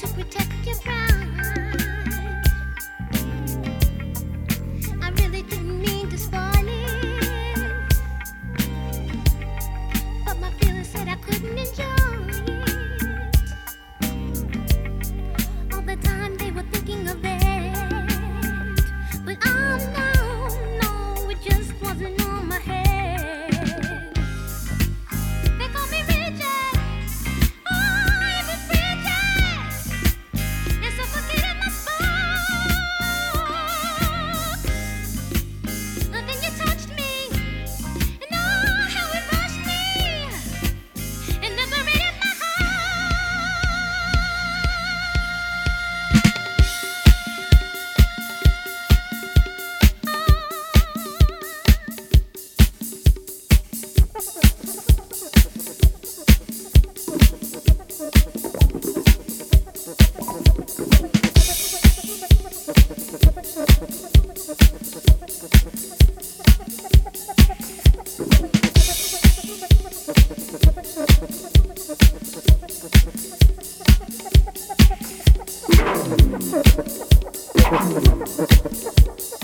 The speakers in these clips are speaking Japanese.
to protect your pride.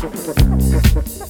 ハハハハ